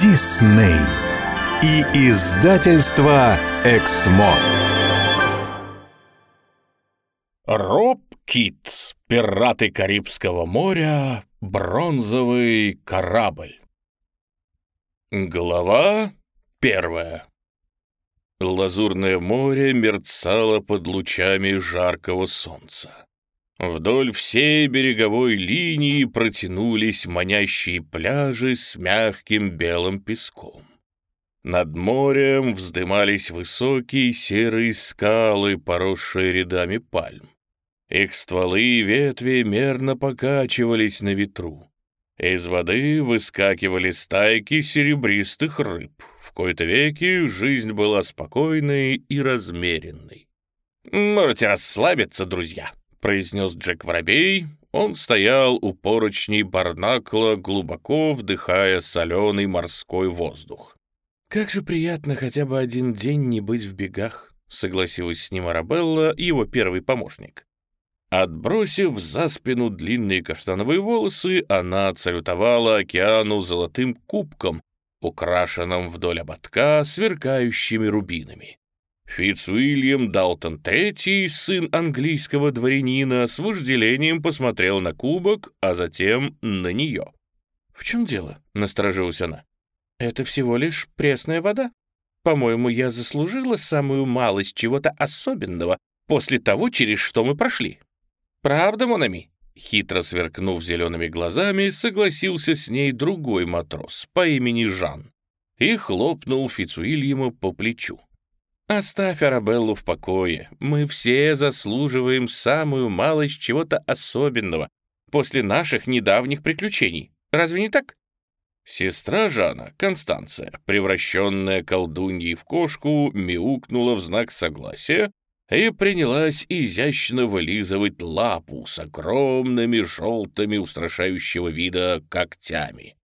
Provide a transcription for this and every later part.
Дисней и издательство Эксмо. Роб Кит. Пираты Карибского моря. Бронзовый корабль. Глава первая. Лазурное море мерцало под лучами жаркого солнца. Вдоль всей береговой линии протянулись манящие пляжи с мягким белым песком. Над морем вздымались высокие серые скалы, поросшие рядами пальм. Их стволы и ветви мерно покачивались на ветру. Из воды выскакивали стайки серебристых рыб. В кои-то веки жизнь была спокойной и размеренной. «Можете расслабиться, друзья», — произнес Джек Воробей. Он стоял у поручней барнакла, глубоко вдыхая соленый морской воздух. «Как же приятно хотя бы один день не быть в бегах», — согласилась с ним Арабелла, его первый помощник. Отбросив за спину длинные каштановые волосы, она отсалютовала океану золотым кубком, украшенным вдоль ободка сверкающими рубинами. Фицуильям Далтон III, сын английского дворянина, с вожделением посмотрел на кубок, а затем на нее. «В чем дело?» — насторожилась она. «Это всего лишь пресная вода. По-моему, я заслужила самую малость чего-то особенного после того, через что мы прошли». «Правда, Монами?» Хитро сверкнув зелеными глазами, согласился с ней другой матрос по имени Жан и хлопнул Фицуильяма по плечу. «Оставь Арабеллу в покое. Мы все заслуживаем самую малость чего-то особенного после наших недавних приключений. Разве не так?» Сестра Жана, Констанция, превращенная колдуньей в кошку, мяукнула в знак согласия и принялась изящно вылизывать лапу с огромными желтыми устрашающего вида когтями.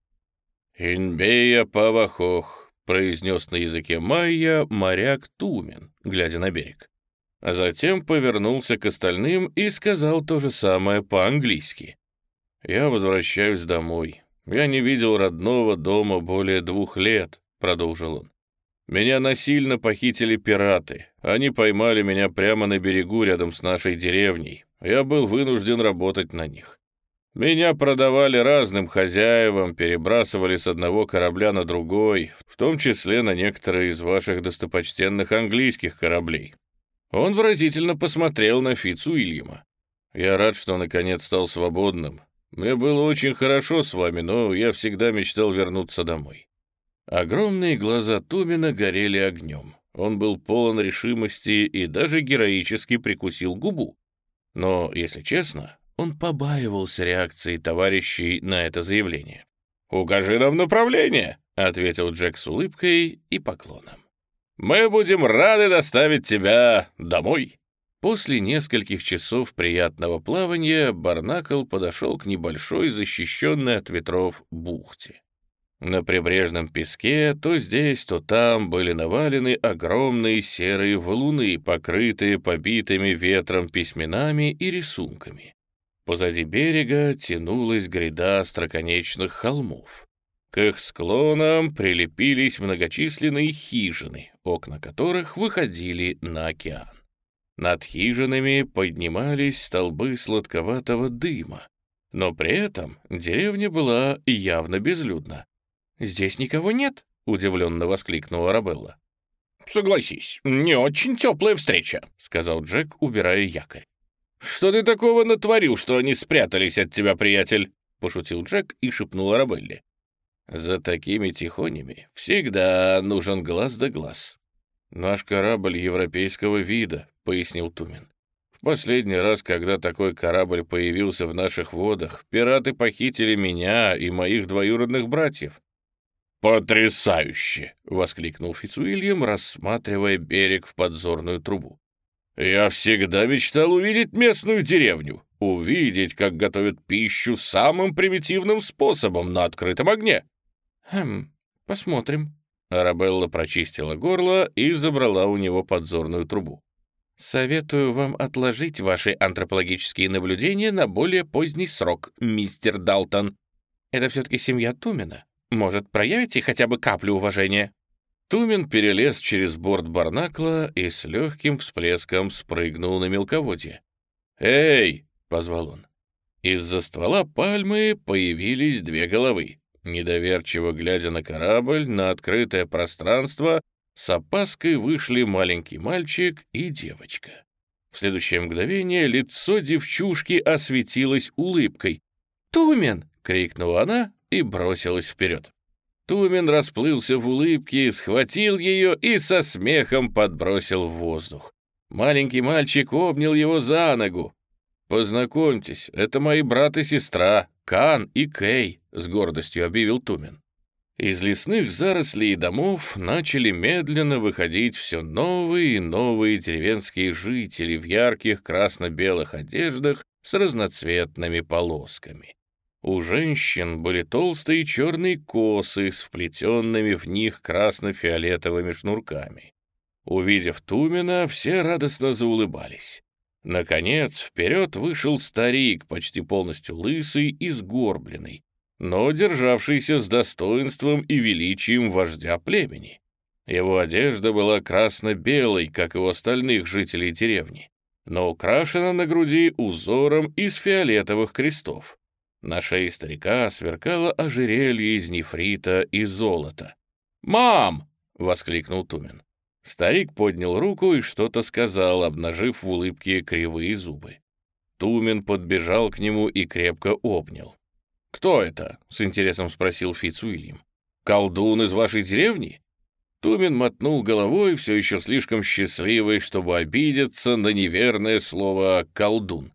«Инбея павахох», — произнес на языке майя моряк Тумен, глядя на берег. А затем повернулся к остальным и сказал то же самое по-английски. «Я возвращаюсь домой. Я не видел родного дома более двух лет», — продолжил он. Меня насильно похитили пираты. Они поймали меня прямо на берегу рядом с нашей деревней. Я был вынужден работать на них. Меня продавали разным хозяевам, перебрасывали с одного корабля на другой, в том числе на некоторые из ваших достопочтенных английских кораблей. Он выразительно посмотрел на Фицу Ильяма. Я рад, что наконец стал свободным. Мне было очень хорошо с вами, но я всегда мечтал вернуться домой. Огромные глаза Тумина горели огнем. Он был полон решимости и даже героически прикусил губу. Но, если честно, он побаивался реакции товарищей на это заявление. «Укажи нам направление», — ответил Джек с улыбкой и поклоном. «Мы будем рады доставить тебя домой». После нескольких часов приятного плавания Барнакл подошел к небольшой защищенной от ветров бухте. На прибрежном песке то здесь, то там были навалены огромные серые валуны, покрытые побитыми ветром письменами и рисунками. Позади берега тянулась гряда остроконечных холмов. К их склонам прилепились многочисленные хижины, окна которых выходили на океан. Над хижинами поднимались столбы сладковатого дыма, но при этом деревня была явно безлюдна. «Здесь никого нет?» — удивленно воскликнула Арабелла. «Согласись, не очень теплая встреча», — сказал Джек, убирая якорь. «Что ты такого натворил, что они спрятались от тебя, приятель?» — пошутил Джек и шепнул Арабелле. «За такими тихонями всегда нужен глаз да глаз. Наш корабль европейского вида», — пояснил Тумин. «В последний раз, когда такой корабль появился в наших водах, пираты похитили меня и моих двоюродных братьев. «Потрясающе!» — воскликнул Фицуильям, рассматривая берег в подзорную трубу. «Я всегда мечтал увидеть местную деревню, увидеть, как готовят пищу самым примитивным способом на открытом огне». «Хм, посмотрим». Арабелла прочистила горло и забрала у него подзорную трубу. «Советую вам отложить ваши антропологические наблюдения на более поздний срок, мистер Далтон. Это все-таки семья Тумина. Может, проявите хотя бы каплю уважения?» Тумен перелез через борт барнакла и с легким всплеском спрыгнул на мелководье. «Эй!» — позвал он. Из-за ствола пальмы появились две головы. Недоверчиво глядя на корабль, на открытое пространство, с опаской вышли маленький мальчик и девочка. В следующее мгновение лицо девчушки осветилось улыбкой. «Тумен!» — крикнула она и бросилась вперед. Тумен расплылся в улыбке, схватил ее и со смехом подбросил в воздух. Маленький мальчик обнял его за ногу. «Познакомьтесь, это мои брат и сестра, Кан и Кей», — с гордостью объявил Тумен. Из лесных зарослей и домов начали медленно выходить все новые и новые деревенские жители в ярких красно-белых одеждах с разноцветными полосками. У женщин были толстые черные косы с вплетенными в них красно-фиолетовыми шнурками. Увидев Тумена, все радостно заулыбались. Наконец, вперед вышел старик, почти полностью лысый и сгорбленный, но державшийся с достоинством и величием вождя племени. Его одежда была красно-белой, как и у остальных жителей деревни, но украшена на груди узором из фиолетовых крестов. На шее старика сверкало ожерелье из нефрита и золота. «Мам!» — воскликнул Тумен. Старик поднял руку и что-то сказал, обнажив в улыбке кривые зубы. Тумен подбежал к нему и крепко обнял. «Кто это?» — с интересом спросил Фитц Уильям. «Колдун из вашей деревни?» Тумен мотнул головой, все еще слишком счастливый, чтобы обидеться на неверное слово «колдун».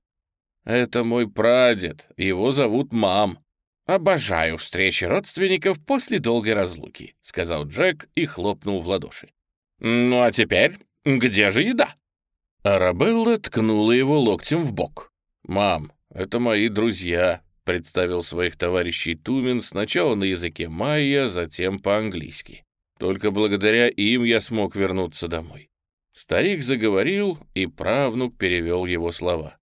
«Это мой прадед, его зовут Мам». «Обожаю встречи родственников после долгой разлуки», — сказал Джек и хлопнул в ладоши. «Ну а теперь где же еда?» Арабелла ткнула его локтем в бок. «Мам, это мои друзья представил своих товарищей Тумен сначала на языке майя, затем по-английски. Только благодаря им я смог вернуться домой. Старик заговорил, и правнук перевел его слова.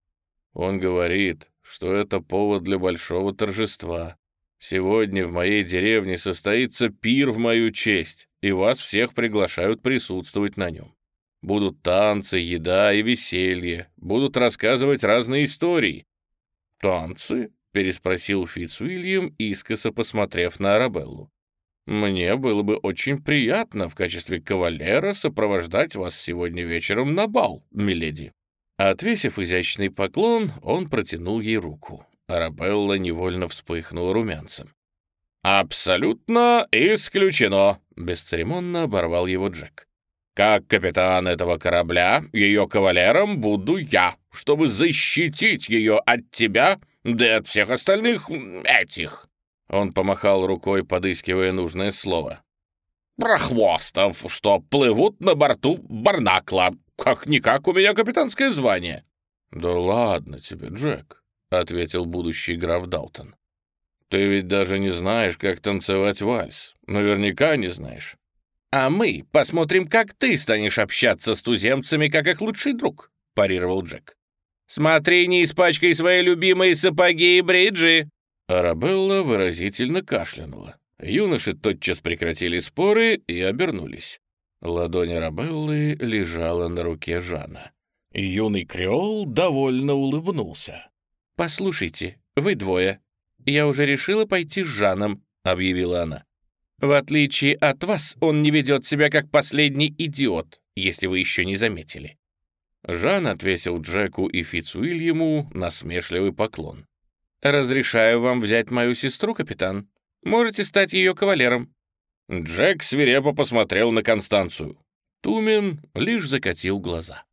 Он говорит, что это повод для большого торжества. Сегодня в моей деревне состоится пир в мою честь, и вас всех приглашают присутствовать на нем. Будут танцы, еда и веселье, будут рассказывать разные истории. «Танцы?» переспросил Фицуильям, искоса посмотрев на Арабеллу. «Мне было бы очень приятно в качестве кавалера сопровождать вас сегодня вечером на бал, миледи». Отвесив изящный поклон, он протянул ей руку. Арабелла невольно вспыхнула румянцем. «Абсолютно исключено!» — бесцеремонно оборвал его Джек. «Как капитан этого корабля, ее кавалером буду я, чтобы защитить ее от тебя да и от всех остальных этих». Он помахал рукой, подыскивая нужное слово. «Прохвостов, что плывут на борту Барнакла. Как-никак у меня капитанское звание». «Да ладно тебе, Джек», — ответил будущий граф Далтон. «Ты ведь даже не знаешь, как танцевать вальс. Наверняка не знаешь». «А мы посмотрим, как ты станешь общаться с туземцами, как их лучший друг», — парировал Джек. Смотри, не испачкай свои любимые сапоги и бриджи!» Арабелла выразительно кашлянула. Юноши тотчас прекратили споры и обернулись. Ладонь Арабеллы лежала на руке Жана. Юный креол довольно улыбнулся. «Послушайте, вы двое. Я уже решила пойти с Жаном», — объявила она. «В отличие от вас, он не ведет себя как последний идиот, если вы еще не заметили. Жан отвесил Джеку и Фицуильяму насмешливый поклон. «Разрешаю вам взять мою сестру, капитан. Можете стать ее кавалером». Джек свирепо посмотрел на Констанцию. Тумен лишь закатил глаза.